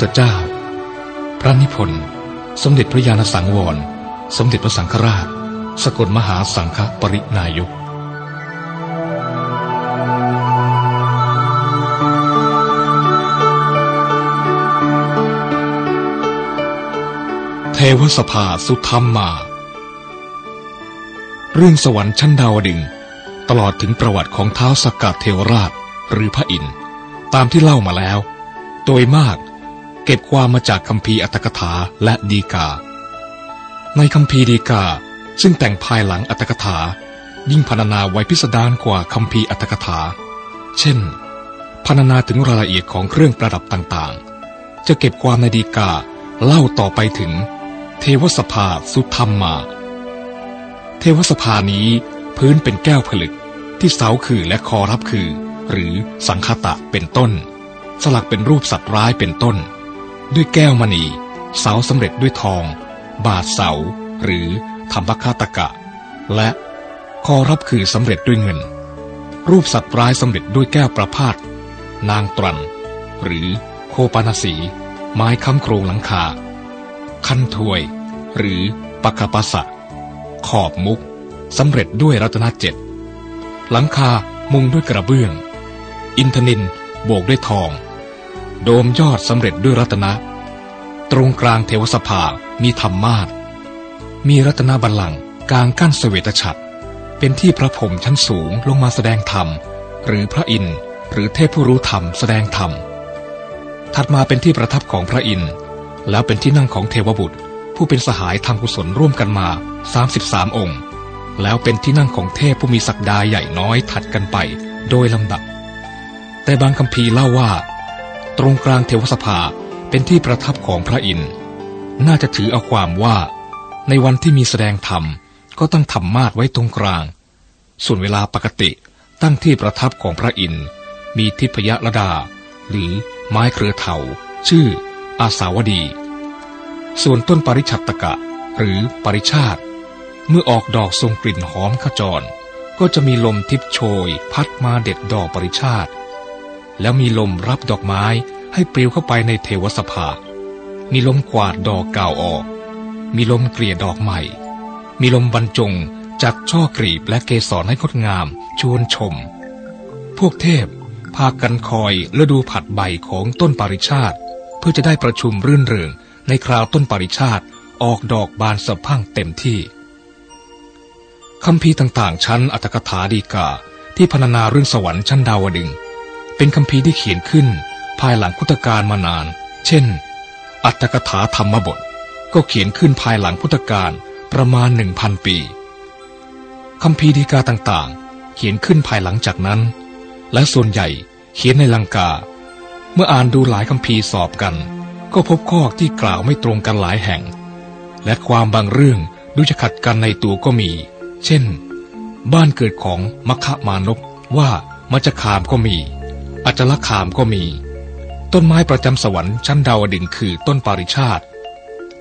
ธเจ้า พระนิพนธ์ สมเด็จพระญาณสังวร สมเด็จพระสังฆราช สกลมหาสังฆปรินายกเทวสภาสุธรรมมา เรื่องสวรรค์ชั้นดาวดึง ตลอดถึงประวัติของเท้าสกกัดเทวราชหรือพระอินทร์ตามที่เล่ามาแล้ว โดยมาก เก็บความมาจากคำพีอัตถกถาและดีกา ในคำพีดีกา ซึ่งแต่งภายหลังอัตถกถา ยิ่งพรรณนาไว้พิสดารกว่าคำพีอัตถกถา เช่นพรรณนาถึงรายละเอียดของเครื่องประดับต่างๆ จะเก็บความในดีกาเล่าต่อไปถึง เทวสภาสุธรรมมา เทวสภานี้พื้นเป็นแก้วผลึกที่เสาคือและคอรับคือ หรือสังคตะเป็นต้น สลักเป็นรูปสัตว์ร้ายเป็นต้น ด้วยแก้วมณี เสาสำเร็จด้วยทอง บาทเสา หรือธรรมคาตกะ และคอรับคือสำเร็จด้วยเงิน รูปสัตว์ร้ายสำเร็จด้วยแก้วประพาสนางตรัน หรือโคปานาสี ไม้ค้ำโครงหลังคา คันถวย หรือปะกปัสะ ขอบมุกสำเร็จด้วยรัตนเจ็ดหลังคามุงด้วยกระเบื้อง อินทนินโบกด้วยทอง โดมยอดสำเร็จด้วยรัตนะ ตรงกลางเทวสภา มีธรรมาศมีรัตนบัลลังก์กลางกั้นเสวตฉัตรเป็นที่พระผมชั้นสูงลงมาแสดงธรรม หรือพระอินทร์หรือเทพผู้รู้ธรรมแสดงธรรม ถัดมาเป็นที่ประทับของพระอินทร์แล้วเป็นที่นั่งของเทวบุตร ผู้เป็นสหายทำกุศลร่วมกันมา 33 องค์ แล้วเป็นที่นั่งของเทพผู้มีศักดาใหญ่น้อยถัดกันไปโดยลำดับ แต่บางคำพีเล่าว่า ตรงกลางเทวสภาเป็นที่ประทับของพระอินทร์น่าจะถือเอาความว่า ในวันที่มีแสดงธรรมก็ตั้งธรรมาทไว้ตรงกลาง ส่วนเวลาปกติตั้งที่ประทับของพระอินทร์มีทิพยระดา หรือไม้เครือเถาชื่อ อาสาวดี ส่วนต้นปริชัตตกะ หรือปริชาติ เมื่อออกดอกทรงกลิ่นหอมขจร ก็จะมีลมทิพโชย พัดมาเด็ดดอกปริชาติ แล้วมีลมรับดอกไม้ให้ปลิวเข้าไปในเทวสภา มีลมกวาดดอกเก่าออก มีลมเกลี่ยดอกใหม่ มีลมบรรจงจัดช่อกรีบและเกสรให้งดงามชวนชม พวกเทพพากันคอยและดูผัดใบของต้นปาริชาติ เพื่อจะได้ประชุมรื่นเริงในคราวต้นปาริชาติออกดอกบานสะพั่งเต็มที่คำพีต่างๆ ชั้นอัตถกถาดีกาที่พรรณนาเรื่องสวรรค์ชั้นดาวดึง เป็นคำพีที่เขียนขึ้น ภายหลังพุทธกาลมานาน เช่น อัตถกถาธรรมบท ก็เขียนขึ้นภายหลังพุทธกาลประมาณหนึ่งพันปีคำพีดีกาต่างๆ เขียนขึ้นภายหลังจากนั้น และส่วนใหญ่เขียนในลังกา เมื่ออ่านดูหลายคำพีสอบกัน ก็พบข้อที่กล่าวไม่ตรงกันหลายแห่ง และความบางเรื่องดูจะขัดกันในตัวก็มี เช่น บ้านเกิดของมัคคะมานพว่ามัจคามก็มี อัจลคามก็มี ต้นไม้ประจำสวรรค์ชั้นดาวดึงคือต้นปาริชาติ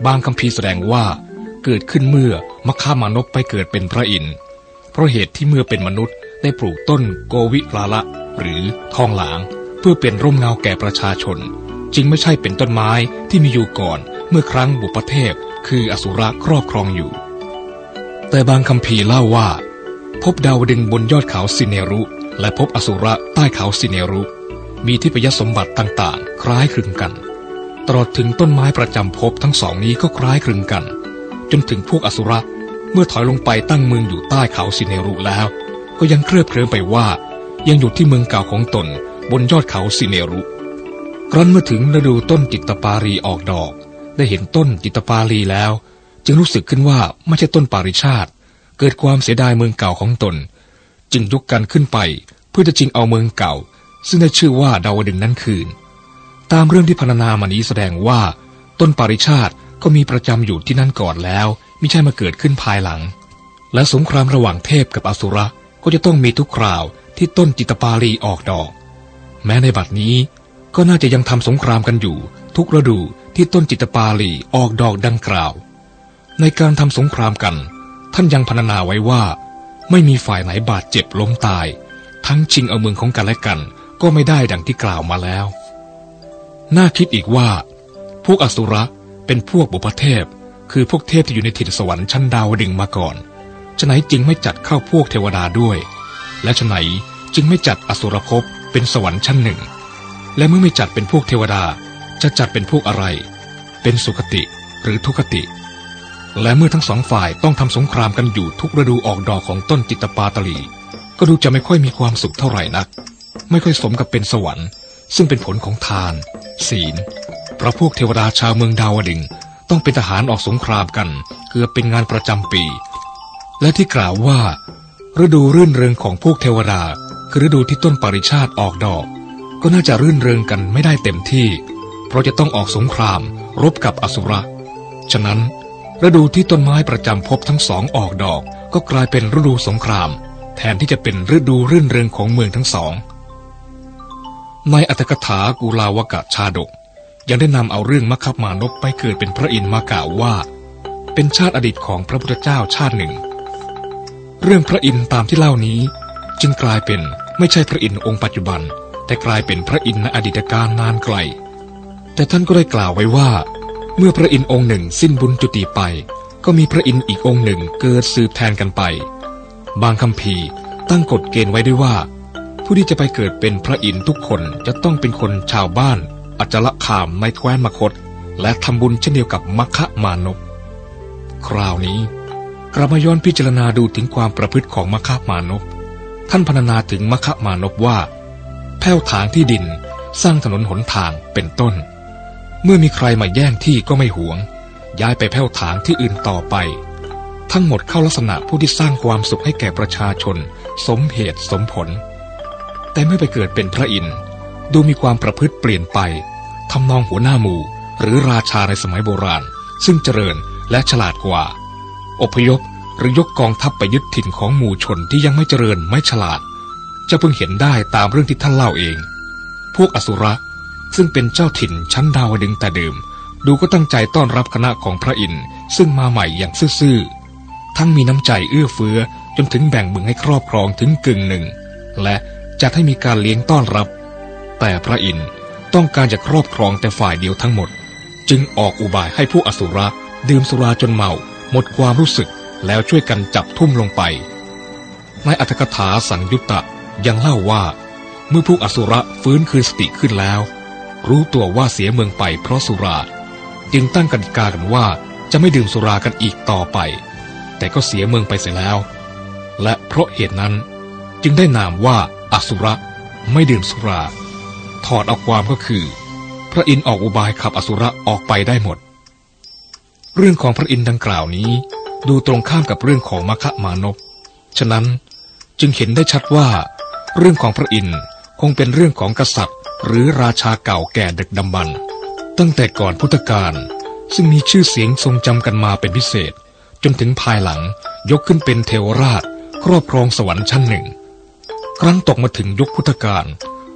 บางคำพีแสดงว่าเกิดขึ้นเมื่อมคามานพไปเกิดเป็นพระอินทร์เพราะเหตุที่เมื่อเป็นมนุษย์ได้ปลูกต้นโกวิลาละ หรือทองหลาง เพื่อเป็นร่มเงาแก่ประชาชน จึงไม่ใช่เป็นต้นไม้ที่มีอยู่ก่อนเมื่อครั้งบุปเทพ คืออสุรครอบครองอยู่ แต่บางคำพีเล่าว่า พบดาวดึงบนยอดเขาสิเนรุ และพบอสุระใต้เขาสิเนรุ มีทิพยสมบัติต่างๆ คล้ายคลึงกัน ตลอดถึงต้นไม้ประจำภพทั้งสองนี้ก็คล้ายคลึงกัน จนถึงพวกอสุรเมื่อถอยลงไปตั้งเมืองอยู่ใต้เขาสิเนรุแล้ว ก็ยังเคลือบเคลิ้มไปว่า ยังอยู่ที่เมืองเก่าของตนบนยอดเขาสิเนรุครั้นเมื่อถึงฤดูต้นจิตตปารีออกดอก ได้เห็นต้นจิตตปารีแล้ว จึงรู้สึกขึ้นว่าไม่ใช่ต้นปาริชาติ เกิดความเสียดายเมืองเก่าของตน จึงยกกันขึ้นไป เพื่อจะจิงเอาเมืองเก่า ซึ่งได้ชื่อว่าดาวดึงนั้นคืน ตามเรื่องที่พรรณนามานี้แสดงว่า ต้นปาริชาติก็มีประจำอยู่ที่นั่นก่อนแล้วไม่ใช่มาเกิดขึ้นภายหลัง และสงครามระหว่างเทพกับอสุรก็จะต้องมีทุกคราวที่ต้นจิตปาลีออกดอก แม้ในบัดนี้ก็น่าจะยังทำสงครามกันอยู่ ทุกฤดูที่ต้นจิตปาลีออกดอกดังกล่าว ในการทำสงครามกัน ท่านยังพรรณนาไว้ว่า ไม่มีฝ่ายไหนบาดเจ็บล้มตาย ทั้งชิงเอาเมืองของกันและกัน ก็ไม่ได้ดังที่กล่าวมาแล้ว น่าคิดอีกว่า พวกอสุรเป็นพวกบุพเทพ คือพวกเทพที่อยู่ในถิ่นสวรรค์ชั้นดาวดึงมาก่อนฉไหนจึงไม่จัดเข้าพวกเทวดาด้วย และฉไหนจึงไม่จัดอสุรภพเป็นสวรรค์ชั้นหนึ่ง และเมื่อไม่จัดเป็นพวกเทวดาจะจัดเป็นพวกอะไร เป็นสุคติหรือทุคติ และเมื่อทั้งสองฝ่ายต้องทำสงครามกันอยู่ทุกฤดูออกดอกของต้นจิตตปาตลี ก็ดูจะไม่ค่อยมีความสุขเท่าไหร่นัก ไม่ค่อยสมกับเป็นสวรรค์ ซึ่งเป็นผลของทาน ศีลเพราะพวกเทวดาชาวเมืองดาวดึงต้องเป็นทหารออกสงครามกันเกือบเป็นงานประจำปี และที่กล่าวว่า ฤดูรื่นเริงของพวกเทวดา คือฤดูที่ต้นปริชาติออกดอก ก็น่าจะรื่นเริงกันไม่ได้เต็มที่ เพราะจะต้องออกสงครามรบกับอสุรฉะนั้นฤดูที่ต้นไม้ประจำพบทั้งสองออกดอก ก็กลายเป็นฤดูสงคราม แทนที่จะเป็นฤดูรื่นเริงของเมืองทั้งสอง ในอัตถกถากุลาวกะชาดก ยังได้นำเอาเรื่องมัคคมานพไปเกิดเป็นพระอินทร์มากล่าวว่า เป็นชาติอดีตของพระพุทธเจ้าชาติหนึ่ง เรื่องพระอินทร์ตามที่เล่านี้ จึงกลายเป็นไม่ใช่พระอินทร์องค์ปัจจุบัน แต่กลายเป็นพระอินทร์ในอดีตการนานไกล แต่ท่านก็ได้กล่าวไว้ว่า เมื่อพระอินทร์องค์หนึ่งสิ้นบุญจุติไป ก็มีพระอินทร์อีกองค์หนึ่งเกิดสืบแทนกันไป บางคำพีตั้งกฎเกณฑ์ไว้ด้วยว่า ผู้ที่จะไปเกิดเป็นพระอินทร์ทุกคนจะต้องเป็นคนชาวบ้าน อัจละขามในแคว้นมคต และทำบุญเช่นเดียวกับมัคคะมานพคราวนี้กลับมาย้อนพิจารณาดูถึงความประพฤติของมัคคะมานพท่านพรรณนาถึงมัคคะมานพว่า แผ้วถางที่ดินสร้างถนนหนทางเป็นต้น เมื่อมีใครมาแย่งที่ก็ไม่หวง ย้ายไปแผ้วถางที่อื่นต่อไป ทั้งหมดเข้าลักษณะผู้ที่สร้างความสุขให้แก่ประชาชน สมเหตุสมผล แต่เมื่อไปเกิดเป็นพระอินทร์ดูมีความประพฤติเปลี่ยนไปทำนองหัวหน้าหมู่ หรือราชาในสมัยโบราณ ซึ่งเจริญและฉลาดกว่า อพยพหรือยกกองทัพไปยึดถิ่นของหมู่ชนที่ยังไม่เจริญไม่ฉลาด จะเพิ่งเห็นได้ตามเรื่องที่ท่านเล่าเอง พวกอสุรซึ่งเป็นเจ้าถิ่นชั้นดาวดึงแต่เดิม ดูก็ตั้งใจต้อนรับคณะของพระอินทร์ซึ่งมาใหม่อย่างซื่อๆทั้งมีน้ำใจเอื้อเฟื้อจนถึงแบ่งมึงให้ครอบครองถึงกึ่งหนึ่ง และ จัดให้มีการเลี้ยงต้อนรับ แต่พระอินทร์ต้องการจะครอบครองแต่ฝ่ายเดียวทั้งหมด จึงออกอุบายให้ผู้อสุรดื่มสุราจนเมา หมดความรู้สึกแล้วช่วยกันจับทุ่มลงไป ในอัตถกถาสังยุตตะยังเล่าว่า เมื่อผู้อสุรฟื้นคืนสติขึ้นแล้ว รู้ตัวว่าเสียเมืองไปเพราะสุรา จึงตั้งกติกากันว่าจะไม่ดื่มสุรากันอีกต่อไป แต่ก็เสียเมืองไปเสียแล้ว และเพราะเหตุนั้นจึงได้นามว่า อสุรไม่ดื่มสุรา ถอดเอาความก็คือ พระอินทร์ออกอุบายขับอสุรออกไปได้หมด เรื่องของพระอินทร์ดังกล่าวนี้ดูตรงข้ามกับเรื่องของมคะมานพฉะนั้นจึงเห็นได้ชัดว่า เรื่องของพระอินทร์คงเป็นเรื่องของกษัตริย์ หรือราชาเก่าแก่ดึกดำบรรตั้งแต่ก่อนพุทธกาลซึ่งมีชื่อเสียงทรงจำกันมาเป็นพิเศษ จนถึงภายหลังยกขึ้นเป็นเทวราช ครอบครองสวรรค์ชั้นหนึ่ง ครั้งตกมาถึงยุคพุทธกาล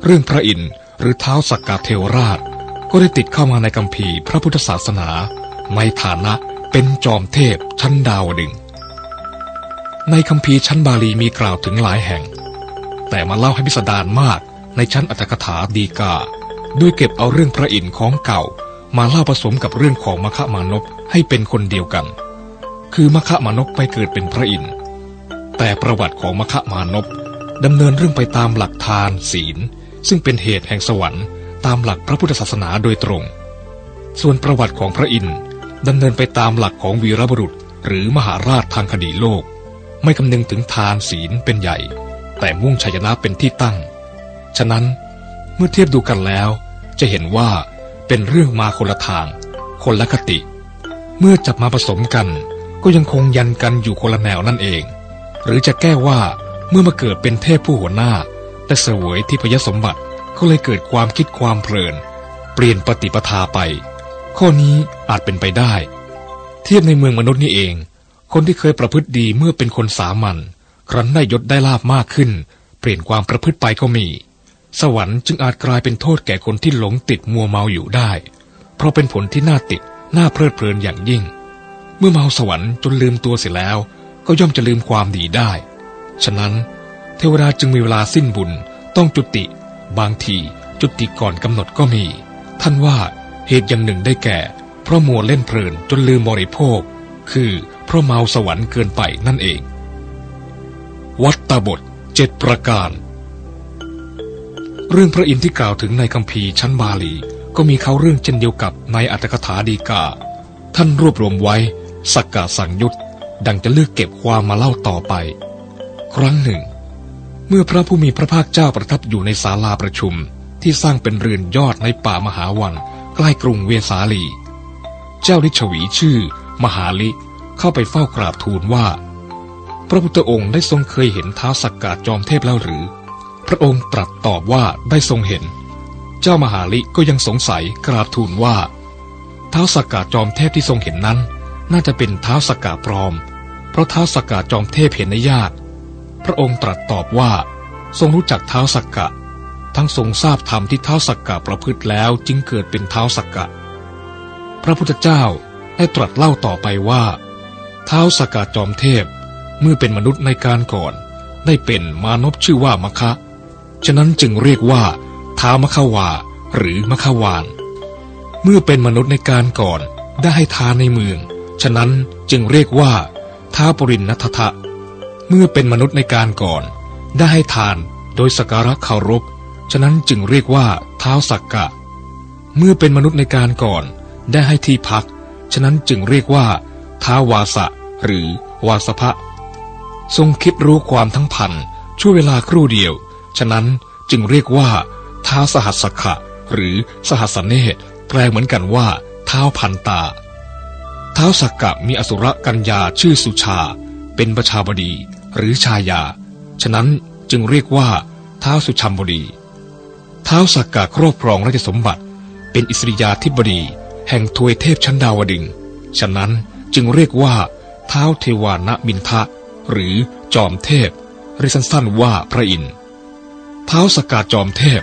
เรื่องพระอินทร์หรือเท้าสักกาเทวราช ก็ได้ติดเข้ามาในกัมภีร์พระพุทธศาสนา ในฐานะเป็นจอมเทพชั้นดาวดึง ในคัมภีร์ชั้นบาลีมีกล่าวถึงหลายแห่ง แต่มาเล่าให้พิสดารมากในชั้นอัตถกถาดีกา ด้วยเก็บเอาเรื่องพระอินทร์ของเก่า มาเล่าผสมกับเรื่องของมคะมานพให้เป็นคนเดียวกัน คือมคะมานพไปเกิดเป็นพระอินทร์แต่ประวัติของมคะมานพ ดำเนินเรื่องไปตามหลักทานศีล ซึ่งเป็นเหตุแห่งสวรรค์ตามหลักพระพุทธศาสนาโดยตรง ส่วนประวัติของพระอินทร์ดำเนินไปตามหลักของวีรบุรุษ หรือมหาราชทางคดีโลก ไม่คำนึงถึงทานศีลเป็นใหญ่ แต่มุ่งชัยนะเป็นที่ตั้ง ฉะนั้นเมื่อเทียบดูกันแล้ว จะเห็นว่าเป็นเรื่องมาคนละทาง คนละคติ เมื่อจับมาผสมกัน ก็ยังคงยันกันอยู่คนละแนวนั่นเอง หรือจะแก้ว่า เมื่อมาเกิดเป็นเทพผู้หัวหน้าแต่เสวยที่พยสมบัติก็เลยเกิดความคิดความเพลิน เปลี่ยนปฏิปทาไป ข้อนี้อาจเป็นไปได้ เทียบในเมืองมนุษย์นี่เอง คนที่เคยประพฤติดีเมื่อเป็นคนสามัญครั้นได้ยศได้ลาบมากขึ้น เปลี่ยนความประพฤติไปก็มี สวรรค์จึงอาจกลายเป็นโทษแก่คนที่หลงติดมัวเมาอยู่ได้ เพราะเป็นผลที่น่าติดน่าเพลิดเพลินอย่างยิ่ง เมื่อเมาสวรรค์จนลืมตัวเสียแล้ว ก็ย่อมจะลืมความดีได้ ฉะนั้นเทวดาจึงมีเวลาสิ้นบุญต้องจุติ บางทีจุติก่อนกำหนดก็มี ท่านว่าเหตุอย่างหนึ่งได้แก่ เพราะมัวเล่นเพลินจนลืมบริโภค คือเพราะเมาสวรรค์เกินไปนั่นเอง วัตตบทเจ็ดประการ เรื่องพระอินทร์ที่กล่าวถึงในคัมภีร์ชั้นบาลีก็มีเขาเรื่องเช่นเดียวกับในอัตถกถาดีกา ท่านรวบรวมไว้ สักกะสังยุตดังจะเลือกเก็บความมาเล่าต่อไป ครั้งหนึ่ง เมื่อพระผู้มีพระภาคเจ้าประทับอยู่ในศาลาประชุมที่สร้างเป็นเรือนยอดในป่ามหาวันใกล้กรุงเวสาลี เจ้าลิชวีชื่อ มหาลิเข้าไปเฝ้ากราบทูลว่า พระพุทธองค์ได้ทรงเคยเห็นท้าวสักกะจอมเทพแล้วหรือ พระองค์ตรัสตอบว่าได้ทรงเห็น เจ้ามหาลิก็ยังสงสัยกราบทูลว่าท้าวสักกะจอมเทพที่ทรงเห็นนั้น น่าจะเป็นท้าวสักกะปลอม เพราะท้าวสักกะจอมเทพเห็นได้ยาก พระองค์ตรัสตอบว่า ทรงรู้จักเท้าสักกะ ทั้งทรงทราบธรรมที่เท้าสักกะประพฤติแล้วจึงเกิดเป็นเท้าสักกะ พระพุทธเจ้าได้ตรัสเล่าต่อไปว่าเท้าสักกะจอมเทพเมื่อเป็นมนุษย์ในการก่อน ได้เป็นมานพชื่อว่ามคะ ฉะนั้นจึงเรียกว่าท้ามคะวาหรือมคะวานเมื่อเป็นมนุษย์ในการก่อนได้ให้ทานในเมือง ฉะนั้นจึงเรียกว่าท้าปรินนัททะ เมื่อเป็นมนุษย์ในการก่อน ได้ให้ทานโดยสการะเคารพ ฉะนั้นจึงเรียกว่าเท้าสักกะ เมื่อเป็นมนุษย์ในการก่อน ได้ให้ที่พัก ฉะนั้นจึงเรียกว่าท้าวาสะ หรือวาสภะทรงคิดรู้ความทั้งพันช่วเวลาครู่เดียว ฉะนั้นจึงเรียกว่าท้าสหัสสขะ หรือสหัสเนตแปลเหมือนกันว่า เท้าพันตา เท้าสักกะมีอสุรกัญญาชื่อสุชา เป็นประชาบดี หรือชายา ฉะนั้นจึงเรียกว่าเท้าสุชัมบดีเท้าสักกะครอบครองราชสมบัติ เป็นอิสริยาธิบดีแห่งทวยเทพชั้นดาวดึง ฉะนั้นจึงเรียกว่าเท้าเทวานะมินทะ หรือจอมเทพเรียกสั้นๆว่าพระอินทร์เท้าสกกาจอมเทพ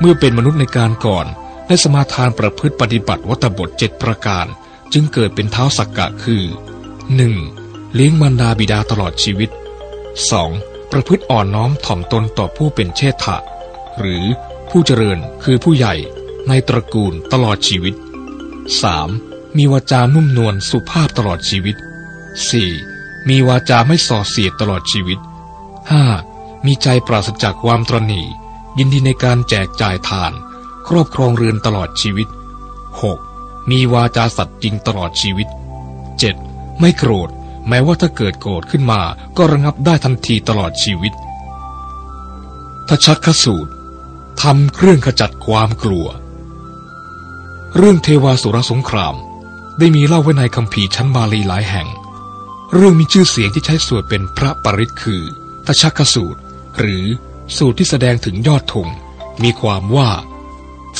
เมื่อเป็นมนุษย์ในการก่อนได้สมาทานประพฤติปฏิบัติวัตบทเจ็ดประการ จึงเกิดเป็นเท้าสักกะคือ 1. เลี้ยงมารดาบิดาตลอดชีวิต 2. ประพฤติอ่อนน้อมถ่อมตนต่อผู้เป็นเชษฐะ หรือผู้เจริญคือผู้ใหญ่ในตระกูลตลอดชีวิต 3. มีวาจานุ่มนวลสุภาพตลอดชีวิต 4. มีวาจาไม่ส่อเสียดตลอดชีวิต 5. มีใจปราศจากความตรณียินดีในการแจกจ่ายทาน ครอบครองเรือนตลอดชีวิต 6. มีวาจาสัตย์จริงตลอดชีวิต 7. ไม่โกรธ แม้ว่าถ้าเกิดโกรธขึ้นมาก็ระงับได้ทันทีตลอดชีวิตทชักขสูตรทำเครื่องขจัดความกลัว เรื่องเทวาสุรสงคราม ได้มีเล่าไว้ในคัมภีร์ชั้นบาลีหลายแห่ง เรื่องมีชื่อเสียงที่ใช้สวดเป็นพระปริศคือทชักขสูตร หรือสูตรที่แสดงถึงยอดธงมีความว่า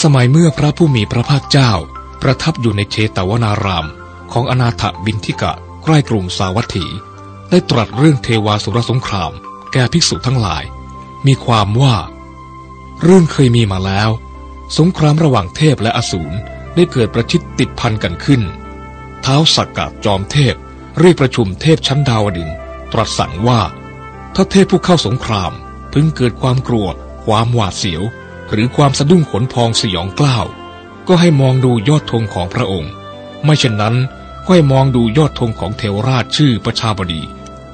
สมัยเมื่อพระผู้มีพระภาคเจ้า ประทับอยู่ในเชตวนาราม ของอนาถบินทิกะ ใกล้กรุงสาวัตถี ได้ตรัสเรื่องเทวาสุรสงคราม แก่ภิกษุทั้งหลาย มีความว่า เรื่องเคยมีมาแล้ว สงครามระหว่างเทพและอสูรได้เกิดประชิดติดพันกันขึ้น เท้าสักกะจอมเทพเรียกประชุมเทพชั้นดาวดึงตรัสสั่งว่า ถ้าเทพผู้เข้าสงคราม พึงเกิดความกลัว ความหวาดเสียว หรือความสะดุ้งขนพองสยองกล้าว ก็ให้มองดูยอดธงของพระองค์ ไม่เช่นนั้น ก็ให้มองดูยอดธงของเทวราชชื่อประชาบดี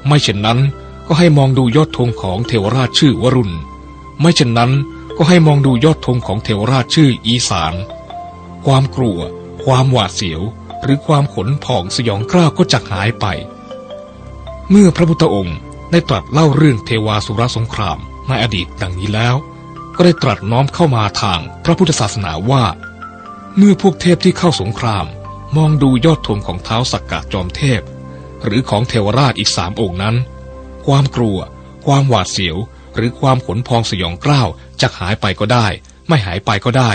ไม่เช่นนั้นก็ให้มองดูยอดธงของเทวราชชื่อวรุณ ไม่เช่นนั้นก็ให้มองดูยอดธงของเทวราชชื่ออีสาน ความกลัว ความหวาดเสียว หรือความขนพองสยองกล้าวก็จะหายไป เมื่อพระพุทธองค์ได้ตรัสเล่าเรื่องเทวาสุรสงครามในอดีตดังนี้แล้ว ก็ได้ตรัสน้อมเข้ามาทางพระพุทธศาสนาว่า เมื่อพวกเทพที่เข้าสงคราม มองดูยอดธงของเท้าสักกะจอมเทพ หรือของเทวราชอีกสามองค์นั้น ความกลัว ความหวาดเสียว หรือความขนพองสยองกล้าวจะหายไปก็ได้ ไม่หายไปก็ได้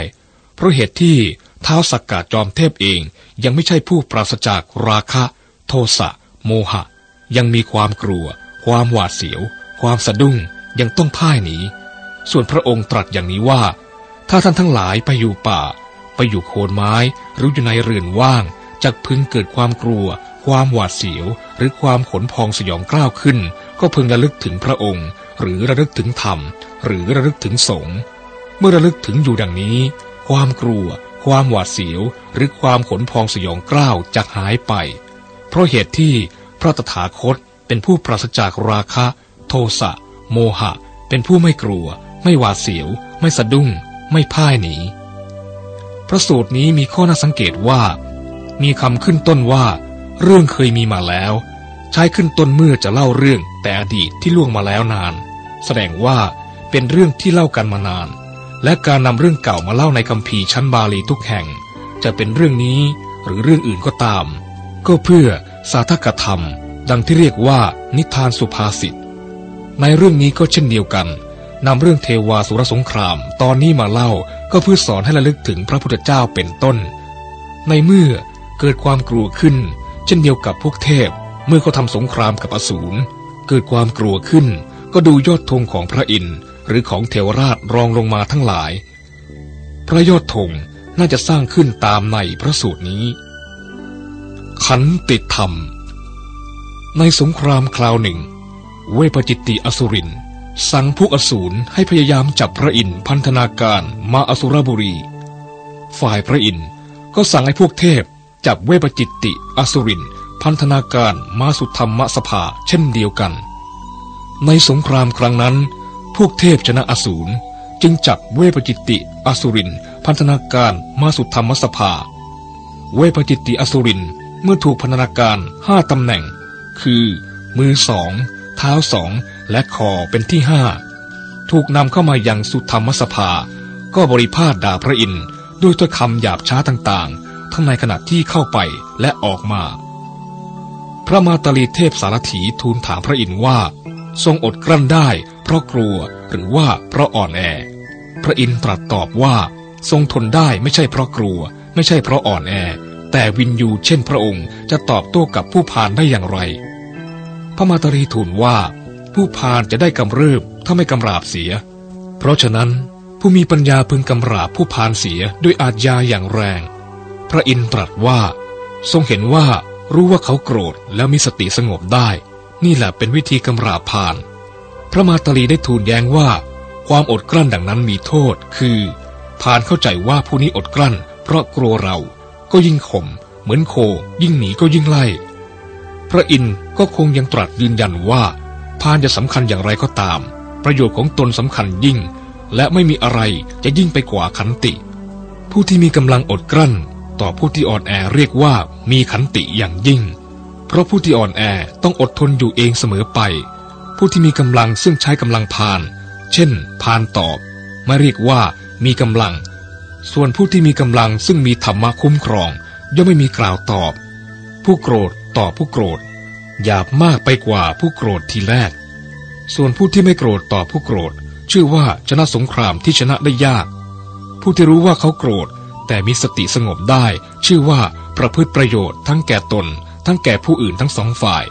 เพราะเหตุที่เท้าสักกะจอมเทพเองยังไม่ใช่ผู้ปราศจากราคะ โทสะ โมหะ ยังมีความกลัว ความหวาดเสียว ความสะดุ้งยังต้องพ่ายหนีส่วนพระองค์ตรัสอย่างนี้ว่า ถ้าท่านทั้งหลายไปอยู่ป่า ไปอยู่โคนไม้หรืออยู่ในเรือนว่างจะพึงเกิดความกลัว ความหวาดเสียว หรือความขนพองสยองกล้าวขึ้น ก็พึงระลึกถึงพระองค์ หรือระลึกถึงธรรม หรือระลึกถึงสงฆ์เมื่อระลึกถึงอยู่ดังนี้ ความกลัว ความหวาดเสียว หรือความขนพองสยองกล้าวจะหายไป เพราะเหตุที่พระตถาคตเป็นผู้ปราศจากราคะ โทสะโมหะ เป็นผู้ไม่กลัว ไม่หวาดเสียว ไม่สะดุ้ง ไม่พ่ายหนี พระสูตรนี้มีข้อน่าสังเกตว่า มีคำขึ้นต้นว่า เรื่องเคยมีมาแล้ว ใช้ขึ้นต้นเมื่อจะเล่าเรื่องแต่อดีตที่ล่วงมาแล้วนาน แสดงว่าเป็นเรื่องที่เล่ากันมานาน และการนำเรื่องเก่ามาเล่าในคัมภีร์ชั้นบาลีทุกแห่ง จะเป็นเรื่องนี้หรือเรื่องอื่นก็ตาม ก็เพื่อสาธกธรรม ดังที่เรียกว่านิทานสุภาษิต ในเรื่องนี้ก็เช่นเดียวกันนำเรื่องเทวาสุรสงครามตอนนี้มาเล่า ก็เพื่อสอนให้ระลึกถึงพระพุทธเจ้าเป็นต้น ในเมื่อเกิดความกลัวขึ้น เช่นเดียวกับพวกเทพ เมื่อเขาทำสงครามกับอสูรเกิดความกลัวขึ้น ก็ดูยอดธงของพระอินทร์หรือของเทวราชรองลงมาทั้งหลาย พระยอดธงน่าจะสร้างขึ้นตามในพระสูตรนี้ ขันติธรรม ในสงครามคราวหนึ่ง เวปจิตติอสุริน สั่งพวกอสูรให้พยายามจับพระอินทร์พันธนาการมาอสุรบุรี ฝ่ายพระอินทร์ก็สั่งให้พวกเทพจับเวปจิตติ อสุริน พันธนาการมาสุธรรมสภาเช่นเดียวกัน ในสงครามครั้งนั้น พวกเทพชนะอสูรจึงจับเวปจิตติ อสุริน พันธนาการมาสุธรรมสภา เวปจิตติอสุรินเมื่อถูกพันธนาการห้าตำแหน่ง คือ มือสองเท้าสอง และคอเป็นที่ห้าถูกนำเข้ามายังสุธรรมสภา ก็บริพาทด่าพระอินทร์ด้วยถ้อยคำหยาบช้าต่างๆ ทั้งในขณะที่เข้าไปและออกมา พระมาตาลีเทพสารถีทูลถามพระอินทร์ว่า ทรงอดกลั้นได้ เพราะกลัวหรือว่าเพราะอ่อนแอ พระอินทร์ตรัสตอบว่า ทรงทนได้ไม่ใช่เพราะกลัว ไม่ใช่เพราะอ่อนแอ แต่วินยูเช่นพระองค์จะตอบโต้กับผู้พานได้อย่างไร พระมาตาลีทูลว่า ผู้พาลจะได้กำเริบถ้าไม่กำราบเสีย เพราะฉะนั้นผู้มีปัญญาพึงกำราบผู้พาลเสียด้วยอาจยาอย่างแรง พระอินทร์ตรัสว่า ทรงเห็นว่ารู้ว่าเขาโกรธแล้วมีสติสงบได้ นี่แหละเป็นวิธีกำราบพาลพระมาตาลีได้ทูลแย้งว่า ความอดกลั้นดังนั้นมีโทษ คือ พาลเข้าใจว่าผู้นี้อดกลั้น เพราะกลัวเราก็ยิ่งข่มเหมือนโคยิ่งหนีก็ยิ่งไล่ พระอินทร์ก็คงยังตรัสยืนยันว่า พานจะสำคัญอย่างไรก็ตาม ประโยชน์ของตนสำคัญยิ่ง และไม่มีอะไรจะยิ่งไปกว่าขันติ ผู้ที่มีกำลังอดกลั้น ต่อผู้ที่อ่อนแอเรียกว่ามีขันติอย่างยิ่ง เพราะผู้ที่อ่อนแอต้องอดทนอยู่เองเสมอไป ผู้ที่มีกำลังซึ่งใช้กำลังพาน เช่น พานตอบไม่เรียกว่ามีกำลัง ส่วนผู้ที่มีกำลังซึ่งมีธรรมะคุ้มครอง ย่อมไม่มีกล่าวตอบ ผู้โกรธต่อผู้โกรธ หยาบมากไปกว่าผู้โกรธทีแรก ส่วนผู้ที่ไม่โกรธต่อผู้โกรธ ชื่อว่าชนะสงครามที่ชนะได้ยาก ผู้ที่รู้ว่าเขาโกรธ แต่มีสติสงบได้ ชื่อว่าประพฤติประโยชน์ทั้งแก่ตน ทั้งแก่ผู้อื่นทั้งสองฝ่าย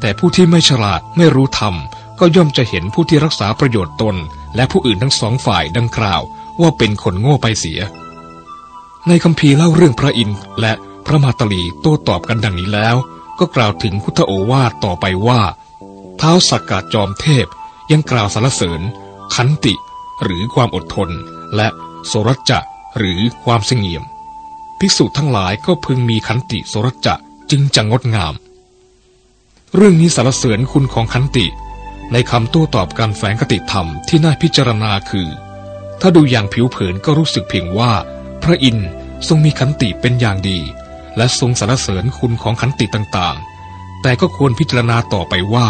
แต่ผู้ที่ไม่ฉลาดไม่รู้ธรรมก็ย่อมจะเห็นผู้ที่รักษาประโยชน์ตน และผู้อื่นทั้งสองฝ่ายดังกล่าว ว่าเป็นคนโง่ไปเสีย ในคำพีเล่าเรื่องพระอินทร์และพระมาตลีโต้ตอบกันดังนี้แล้ว ก็กล่าวถึงพุทธโอวาทต่อไปว่าเท้าสักกาจอมเทพยังกล่าวสรรเสริญ ขันติหรือความอดทน และโสรจะหรือความเสงี่ยม ภิกษุทั้งหลายก็พึงมีขันติโสรจะจึงจะงดงาม เรื่องนี้สรรเสริญคุณของขันติ ในคำโต้ตอบการแฝงคติธรรมที่น่าพิจารณาคือ ถ้าดูอย่างผิวเผินก็รู้สึกเพียงว่า พระอินทร์ทรงมีขันติเป็นอย่างดี และทรงสรรเสริญคุณของขันติต่างๆ แต่ก็ควรพิจารณาต่อไปว่า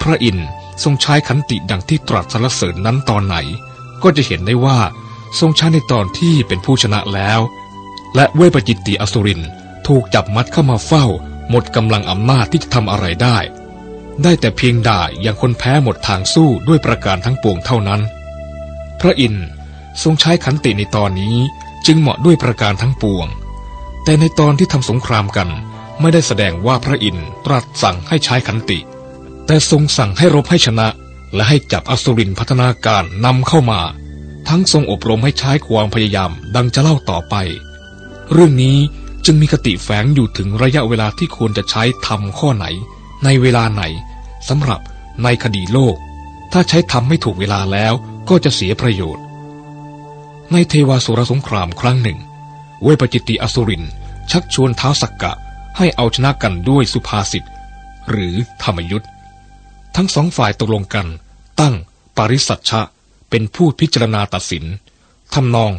พระอินทร์ทรงใช้ขันติดังที่ตรัสสรรเสริญนั้นตอนไหน ก็จะเห็นได้ว่าทรงใช้ในตอนที่เป็นผู้ชนะแล้ว และเวปจิตติอสุรินถูกจับมัดเข้ามาเฝ้า หมดกำลังอำนาจที่จะทำอะไรได้ ได้แต่เพียงด่าอย่างคนแพ้หมดทางสู้ด้วยประการทั้งปวงเท่านั้น พระอินทร์ทรงใช้ขันติในตอนนี้จึงเหมาะด้วยประการทั้งปวง แต่ในตอนที่ทำสงครามกัน ไม่ได้แสดงว่าพระอินทร์ตรัสสั่งให้ใช้ขันติ แต่ทรงสั่งให้รบให้ชนะ และให้จับอสุรินพัฒนาการนำเข้ามา ทั้งทรงอบรมให้ใช้ความพยายามดังจะเล่าต่อไป เรื่องนี้จึงมีคติแฝงอยู่ถึงระยะเวลาที่ควรจะใช้ทำข้อไหน ในเวลาไหนสำหรับในคดีโลก ถ้าใช้ทำไม่ถูกเวลาแล้วก็จะเสียประโยชน์ ในเทวาสุรสงครามครั้งหนึ่ง เวปจิตติอสุริน ชักชวนท้าวสักกะให้เอาชนะกันด้วยสุภาษิตหรือธรรมยุทธ์ทั้งสองฝ่ายตกลงกัน ตั้งปริสัชชะเป็นผู้พิจารณาตัดสินทำนอง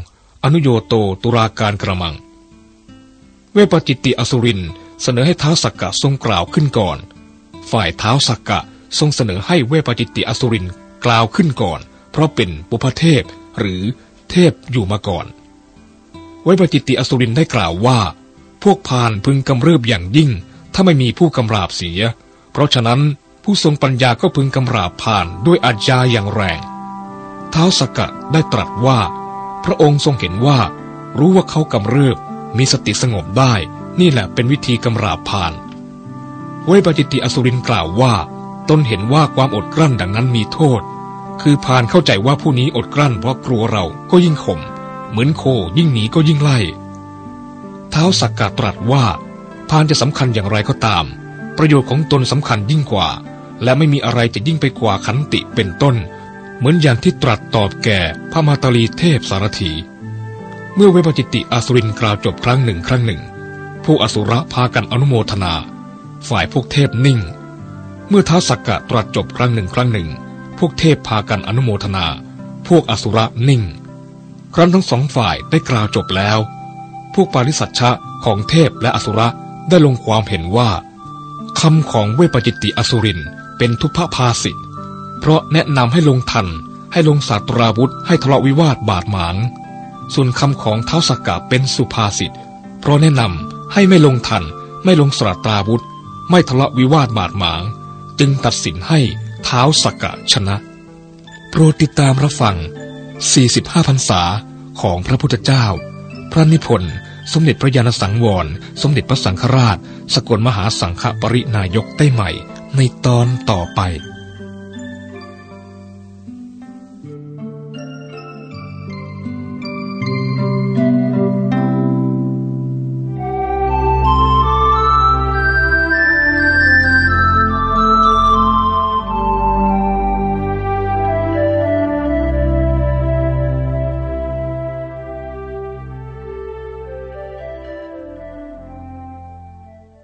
อนุโยโตตุราการกระมัง เวปจิตติอสุรินเสนอให้ท้าวสักกะทรงกล่าวขึ้นก่อน ฝ่ายท้าวสักกะทรงเสนอให้เวปจิตติอสุรินกล่าวขึ้นก่อน เพราะเป็นบุพเทพหรือเทพอยู่มาก่อน เวปจิตติอสุรินได้กล่าวว่า พวกพานพึงกำเริบอย่างยิ่ง ถ้าไม่มีผู้กำราบเสีย เพราะฉะนั้นผู้ทรงปัญญาก็พึงกำราบผ่านด้วยอาญาอย่างแรงเท้าสกกะได้ตรัสว่า พระองค์ทรงเห็นว่า รู้ว่าเขากำเริบมีสติสงบได้ นี่แหละเป็นวิธีกำราบผ่านเวปจิติอสุรินกล่าวว่า ตนเห็นว่าความอดกลั้นดังนั้นมีโทษ คือพานเข้าใจว่าผู้นี้อดกลั้นเพราะกลัวเราก็ยิ่งข่มเหมือนโคยิ่งหนีก็ยิ่งไล่ ท้าสักกะตรัสว่าพานจะสำคัญอย่างไรก็ตาม ประโยชน์ของตนสำคัญยิ่งกว่า และไม่มีอะไรจะยิ่งไปกว่าขันติเป็นต้น เหมือนอย่างที่ตรัสตอบแก่พระมาตาลีเทพสารถี เมื่อเวปจิตติอสุรินกล่าวจบครั้งหนึ่งครั้งหนึ่งพวกอสุรพากันอนุโมทนา ฝ่ายพวกเทพนิ่ง เมื่อท้าสักกะตรัสจบครั้งหนึ่งครั้งหนึ่ง พวกเทพพากันอนุโมทนา พวกอสุรนิ่ง ครั้นทั้งสองฝ่ายได้กล่าวจบแล้ว พวกปาริสัชชะของเทพและอสุรได้ลงความเห็นว่าคำของเวปจิตติอสุรินเป็นทุพภาสิทธ์เพราะแนะนำให้ลงทันให้ลงสาสตราวุธให้ทะเลาะวิวาทบาดหมาง ส่วนคำของเท้าสกกะเป็นสุภาษิต เพราะแนะนำให้ไม่ลงทัน ไม่ลงสาสตราวุธ ไม่ทะเลาะวิวาทบาดหมาง จึงตัดสินให้เท้าสกกะชนะ โปรดติดตามรับฟัง 45พรรษาของพระพุทธเจ้า พระนิพนธ์ สมเด็จพระยาณสังวร สมเด็จพระสังฆราช สกลมหาสังฆปรินายกได้ใหม่ ในตอนต่อไป